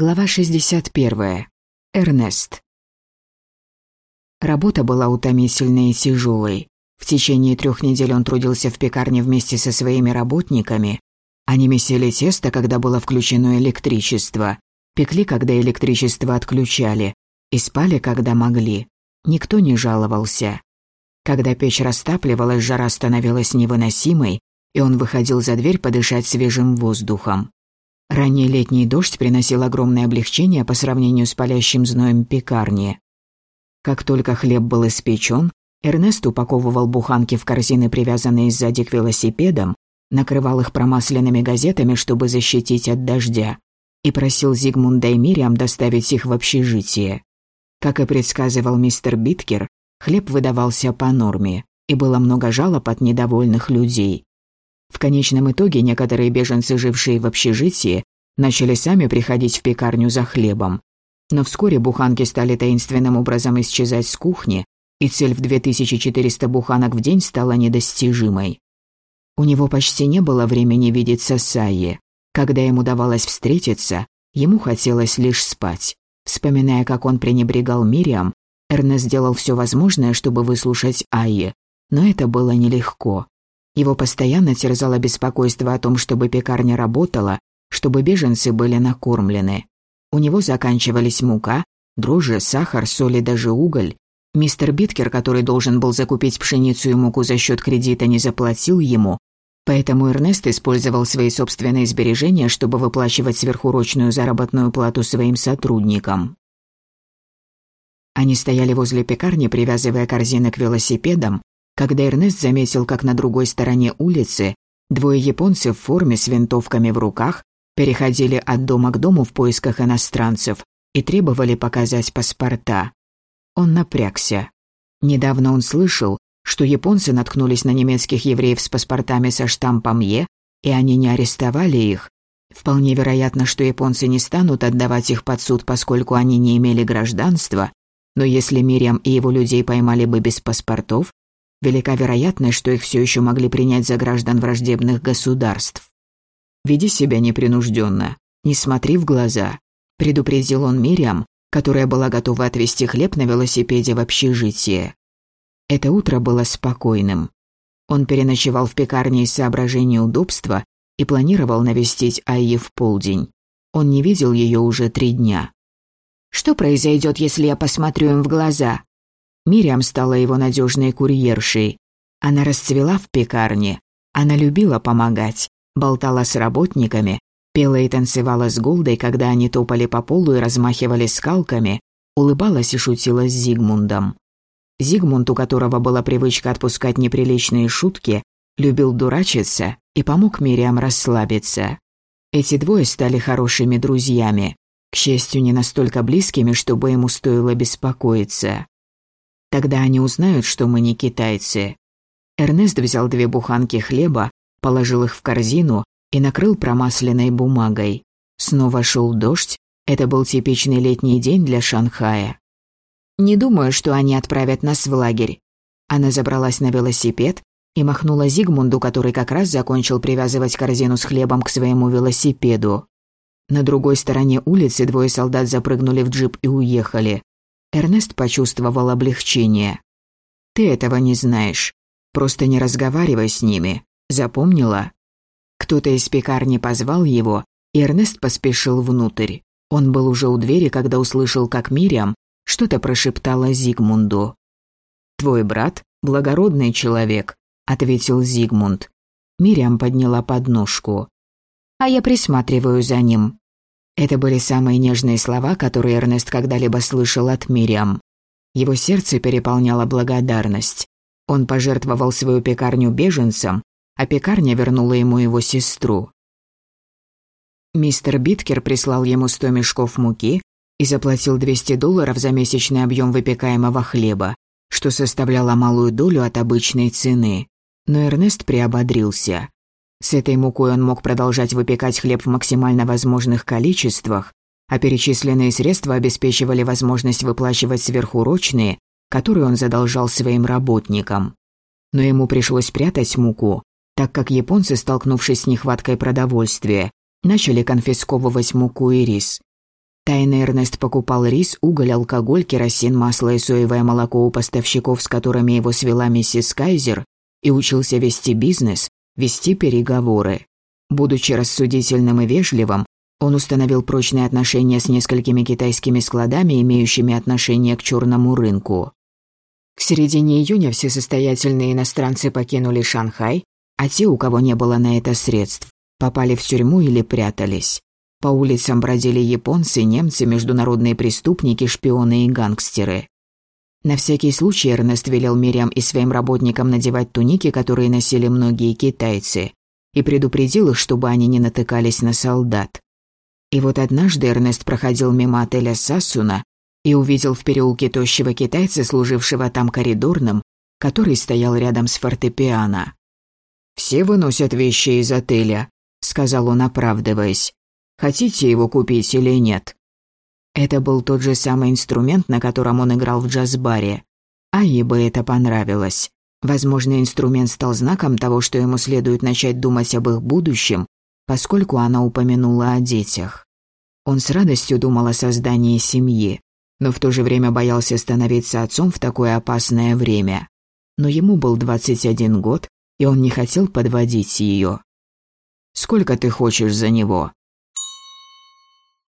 Глава 61. Эрнест. Работа была утомительной и тяжелой. В течение трех недель он трудился в пекарне вместе со своими работниками. Они месили тесто, когда было включено электричество, пекли, когда электричество отключали, и спали, когда могли. Никто не жаловался. Когда печь растапливалась, жара становилась невыносимой, и он выходил за дверь подышать свежим воздухом. Ранний летний дождь приносил огромное облегчение по сравнению с палящим зноем пекарни. Как только хлеб был испечен, Эрнест упаковывал буханки в корзины, привязанные сзади к велосипедам, накрывал их промасленными газетами, чтобы защитить от дождя, и просил Зигмунда и Мириам доставить их в общежитие. Как и предсказывал мистер Биткер, хлеб выдавался по норме, и было много жалоб от недовольных людей. В конечном итоге некоторые беженцы, жившие в общежитии, начали сами приходить в пекарню за хлебом. Но вскоре буханки стали таинственным образом исчезать с кухни, и цель в 2400 буханок в день стала недостижимой. У него почти не было времени видеться с Айе. Когда ему давалось встретиться, ему хотелось лишь спать. Вспоминая, как он пренебрегал Мириам, Эрнест сделал все возможное, чтобы выслушать Айе, но это было нелегко. Его постоянно терзало беспокойство о том, чтобы пекарня работала, чтобы беженцы были накормлены. У него заканчивались мука, дрожжи, сахар, соль и даже уголь. Мистер Биткер, который должен был закупить пшеницу и муку за счет кредита, не заплатил ему, поэтому Эрнест использовал свои собственные сбережения, чтобы выплачивать сверхурочную заработную плату своим сотрудникам. Они стояли возле пекарни, привязывая корзины к велосипедам, когда Эрнест заметил, как на другой стороне улицы двое японцев в форме с винтовками в руках переходили от дома к дому в поисках иностранцев и требовали показать паспорта. Он напрягся. Недавно он слышал, что японцы наткнулись на немецких евреев с паспортами со штампом «Е», и они не арестовали их. Вполне вероятно, что японцы не станут отдавать их под суд, поскольку они не имели гражданства, но если Мириам и его людей поймали бы без паспортов, Велика вероятность, что их все еще могли принять за граждан враждебных государств. «Веди себя непринужденно, не смотри в глаза», – предупредил он Мириам, которая была готова отвезти хлеб на велосипеде в общежитие. Это утро было спокойным. Он переночевал в пекарне из соображения удобства и планировал навестить Айи в полдень. Он не видел ее уже три дня. «Что произойдет, если я посмотрю им в глаза?» Мириам стала его надежной курьершей. Она расцвела в пекарне. Она любила помогать, болтала с работниками, пела и танцевала с Голдой, когда они топали по полу и размахивали скалками, улыбалась и шутила с Зигмундом. Зигмунд, у которого была привычка отпускать неприличные шутки, любил дурачиться и помог Мириам расслабиться. Эти двое стали хорошими друзьями, к счастью, не настолько близкими, чтобы ему стоило беспокоиться. Тогда они узнают, что мы не китайцы. Эрнест взял две буханки хлеба, положил их в корзину и накрыл промасленной бумагой. Снова шел дождь, это был типичный летний день для Шанхая. «Не думаю, что они отправят нас в лагерь». Она забралась на велосипед и махнула Зигмунду, который как раз закончил привязывать корзину с хлебом к своему велосипеду. На другой стороне улицы двое солдат запрыгнули в джип и уехали. Эрнест почувствовал облегчение. «Ты этого не знаешь. Просто не разговаривай с ними. Запомнила?» Кто-то из пекарни позвал его, и Эрнест поспешил внутрь. Он был уже у двери, когда услышал, как Мириам что-то прошептала Зигмунду. «Твой брат – благородный человек», – ответил Зигмунд. Мириам подняла подножку. «А я присматриваю за ним. Это были самые нежные слова, которые Эрнест когда-либо слышал от Мириам. Его сердце переполняла благодарность. Он пожертвовал свою пекарню беженцам, а пекарня вернула ему его сестру. Мистер Биткер прислал ему 100 мешков муки и заплатил 200 долларов за месячный объем выпекаемого хлеба, что составляло малую долю от обычной цены. Но Эрнест приободрился. С этой мукой он мог продолжать выпекать хлеб в максимально возможных количествах, а перечисленные средства обеспечивали возможность выплачивать сверхурочные, которые он задолжал своим работникам. Но ему пришлось прятать муку, так как японцы, столкнувшись с нехваткой продовольствия, начали конфисковывать муку и рис. Тайный Эрнест покупал рис, уголь, алкоголь, керосин, масло и соевое молоко у поставщиков, с которыми его свела миссис Кайзер, и учился вести бизнес, вести переговоры. Будучи рассудительным и вежливым, он установил прочные отношения с несколькими китайскими складами, имеющими отношение к черному рынку. К середине июня все состоятельные иностранцы покинули Шанхай, а те, у кого не было на это средств, попали в тюрьму или прятались. По улицам бродили японцы, немцы, международные преступники, шпионы и гангстеры. На всякий случай Эрнест велел Мириам и своим работникам надевать туники, которые носили многие китайцы, и предупредил их, чтобы они не натыкались на солдат. И вот однажды Эрнест проходил мимо отеля Сасуна и увидел в переулке тощего китайца, служившего там коридорным, который стоял рядом с фортепиано. «Все выносят вещи из отеля», — сказал он, оправдываясь. «Хотите его купить или нет?» Это был тот же самый инструмент, на котором он играл в джаз-баре. А ей бы это понравилось. Возможно, инструмент стал знаком того, что ему следует начать думать об их будущем, поскольку она упомянула о детях. Он с радостью думал о создании семьи, но в то же время боялся становиться отцом в такое опасное время. Но ему был 21 год, и он не хотел подводить ее. «Сколько ты хочешь за него?»